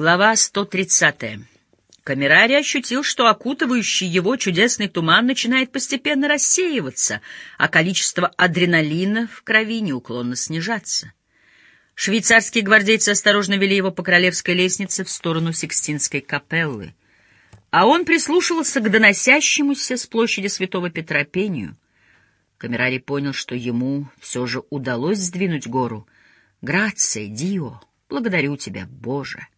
Глава 130. Камерарий ощутил, что окутывающий его чудесный туман начинает постепенно рассеиваться, а количество адреналина в крови неуклонно снижаться. Швейцарские гвардейцы осторожно вели его по королевской лестнице в сторону Сикстинской капеллы, а он прислушивался к доносящемуся с площади Святого Петра пению. Камерарий понял, что ему все же удалось сдвинуть гору. «Грация, Дио, благодарю тебя, Боже!»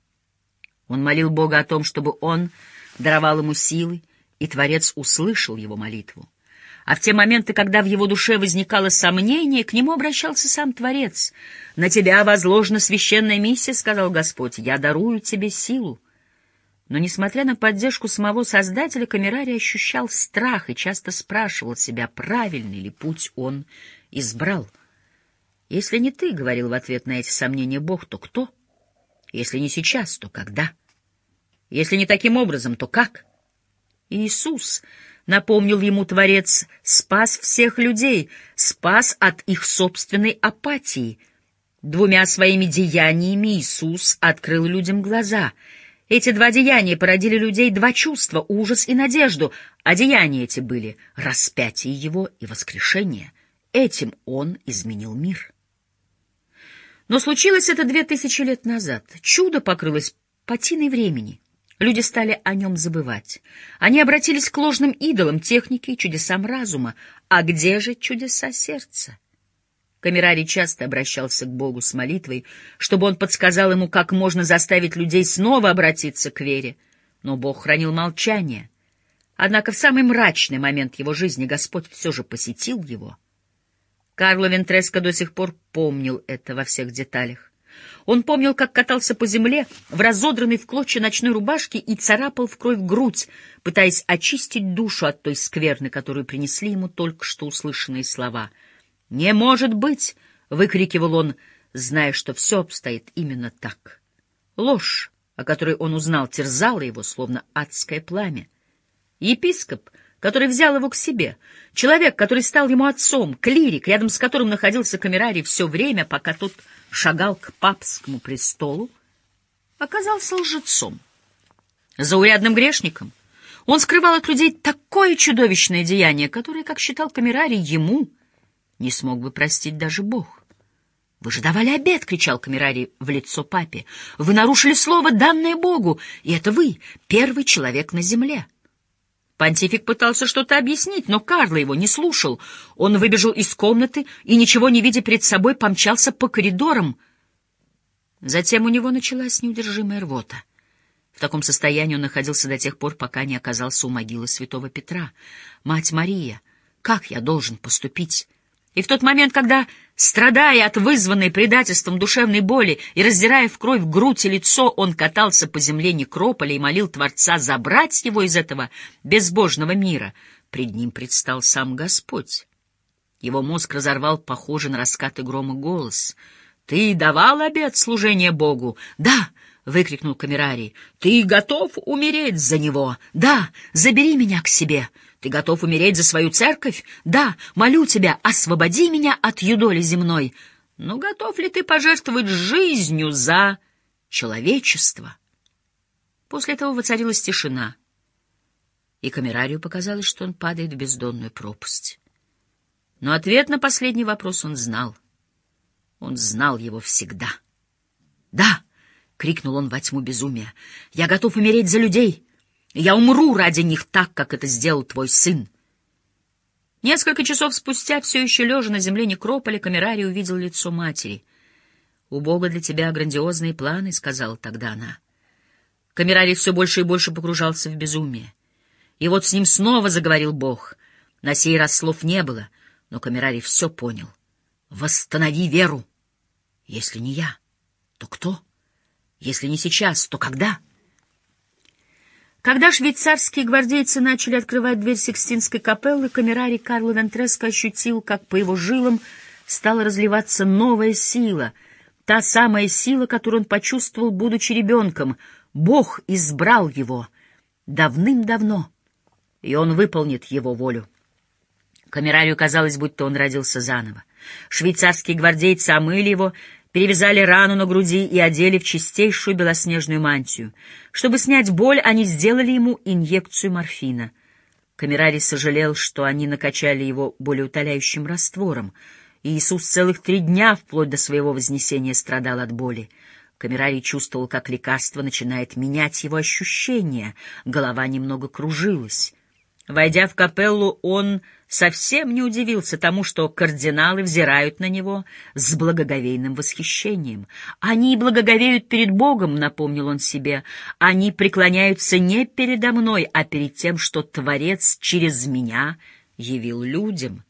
Он молил Бога о том, чтобы он даровал ему силы, и Творец услышал его молитву. А в те моменты, когда в его душе возникало сомнение, к нему обращался сам Творец. «На тебя возложена священная миссия», — сказал Господь, — «я дарую тебе силу». Но, несмотря на поддержку самого Создателя, Камерарий ощущал страх и часто спрашивал себя, правильный ли путь он избрал. «Если не ты, — говорил в ответ на эти сомнения Бог, — то кто? Если не сейчас, то когда?» Если не таким образом, то как? Иисус, напомнил ему Творец, спас всех людей, спас от их собственной апатии. Двумя своими деяниями Иисус открыл людям глаза. Эти два деяния породили людей два чувства — ужас и надежду, а деяния эти были распятие его и воскрешение. Этим он изменил мир. Но случилось это две тысячи лет назад. Чудо покрылось патиной времени — Люди стали о нем забывать. Они обратились к ложным идолам техники и чудесам разума. А где же чудеса сердца? Камерарий часто обращался к Богу с молитвой, чтобы он подсказал ему, как можно заставить людей снова обратиться к вере. Но Бог хранил молчание. Однако в самый мрачный момент его жизни Господь все же посетил его. Карло Вентреско до сих пор помнил это во всех деталях. Он помнил, как катался по земле в разодранной в клочья ночной рубашке и царапал в кровь грудь, пытаясь очистить душу от той скверны, которую принесли ему только что услышанные слова. «Не может быть!» — выкрикивал он, зная, что все обстоит именно так. Ложь, о которой он узнал, терзала его, словно адское пламя. Епископ, который взял его к себе, человек, который стал ему отцом, клирик, рядом с которым находился камерарий все время, пока тот шагал к папскому престолу, оказался лжецом, заурядным грешником. Он скрывал от людей такое чудовищное деяние, которое, как считал Камерарий, ему не смог бы простить даже Бог. «Вы же давали обед!» — кричал Камерарий в лицо папе. «Вы нарушили слово, данное Богу, и это вы, первый человек на земле!» Понтифик пытался что-то объяснить, но Карло его не слушал. Он выбежал из комнаты и, ничего не видя перед собой, помчался по коридорам. Затем у него началась неудержимая рвота. В таком состоянии он находился до тех пор, пока не оказался у могилы святого Петра. «Мать Мария, как я должен поступить?» И в тот момент, когда, страдая от вызванной предательством душевной боли и раздирая в кровь грудь и лицо, он катался по земле некрополя и молил Творца забрать его из этого безбожного мира, пред ним предстал сам Господь. Его мозг разорвал похожий на раскаты грома голос. «Ты давал обет служения Богу?» «Да!» — выкрикнул Камерарий. «Ты готов умереть за него?» «Да! Забери меня к себе!» Ты готов умереть за свою церковь? Да, молю тебя, освободи меня от юдоли земной. Но готов ли ты пожертвовать жизнью за человечество? После этого воцарилась тишина, и камерарию показалось, что он падает в бездонную пропасть. Но ответ на последний вопрос он знал. Он знал его всегда. «Да!» — крикнул он во тьму безумия. «Я готов умереть за людей!» Я умру ради них так, как это сделал твой сын. Несколько часов спустя, все еще лежа на земле некрополя, Камерарий увидел лицо матери. «У Бога для тебя грандиозные планы», — сказала тогда она. Камерарий все больше и больше погружался в безумие. И вот с ним снова заговорил Бог. На сей раз слов не было, но Камерарий все понял. «Восстанови веру! Если не я, то кто? Если не сейчас, то когда?» Когда швейцарские гвардейцы начали открывать дверь Сикстинской капеллы, камерарий Карло Вентреско ощутил, как по его жилам стала разливаться новая сила, та самая сила, которую он почувствовал, будучи ребенком. Бог избрал его давным-давно, и он выполнит его волю. Камерарию казалось, будто он родился заново. Швейцарские гвардейцы омыли его, перевязали рану на груди и одели в чистейшую белоснежную мантию. Чтобы снять боль, они сделали ему инъекцию морфина. Камерарий сожалел, что они накачали его болеутоляющим раствором, и Иисус целых три дня, вплоть до своего вознесения, страдал от боли. Камерарий чувствовал, как лекарство начинает менять его ощущения, голова немного кружилась. Войдя в капеллу, он совсем не удивился тому, что кардиналы взирают на него с благоговейным восхищением. «Они благоговеют перед Богом», — напомнил он себе, — «они преклоняются не передо мной, а перед тем, что Творец через меня явил людям».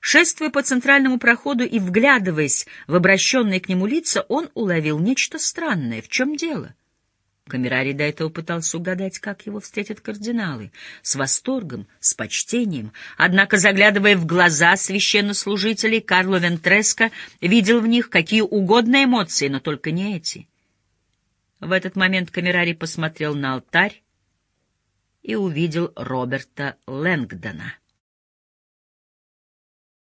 Шествуя по центральному проходу и вглядываясь в обращенные к нему лица, он уловил нечто странное. В чем дело? — Камерарий до этого пытался угадать, как его встретят кардиналы, с восторгом, с почтением. Однако, заглядывая в глаза священнослужителей, Карло Вентреско видел в них какие угодно эмоции, но только не эти. В этот момент Камерарий посмотрел на алтарь и увидел Роберта Лэнгдона.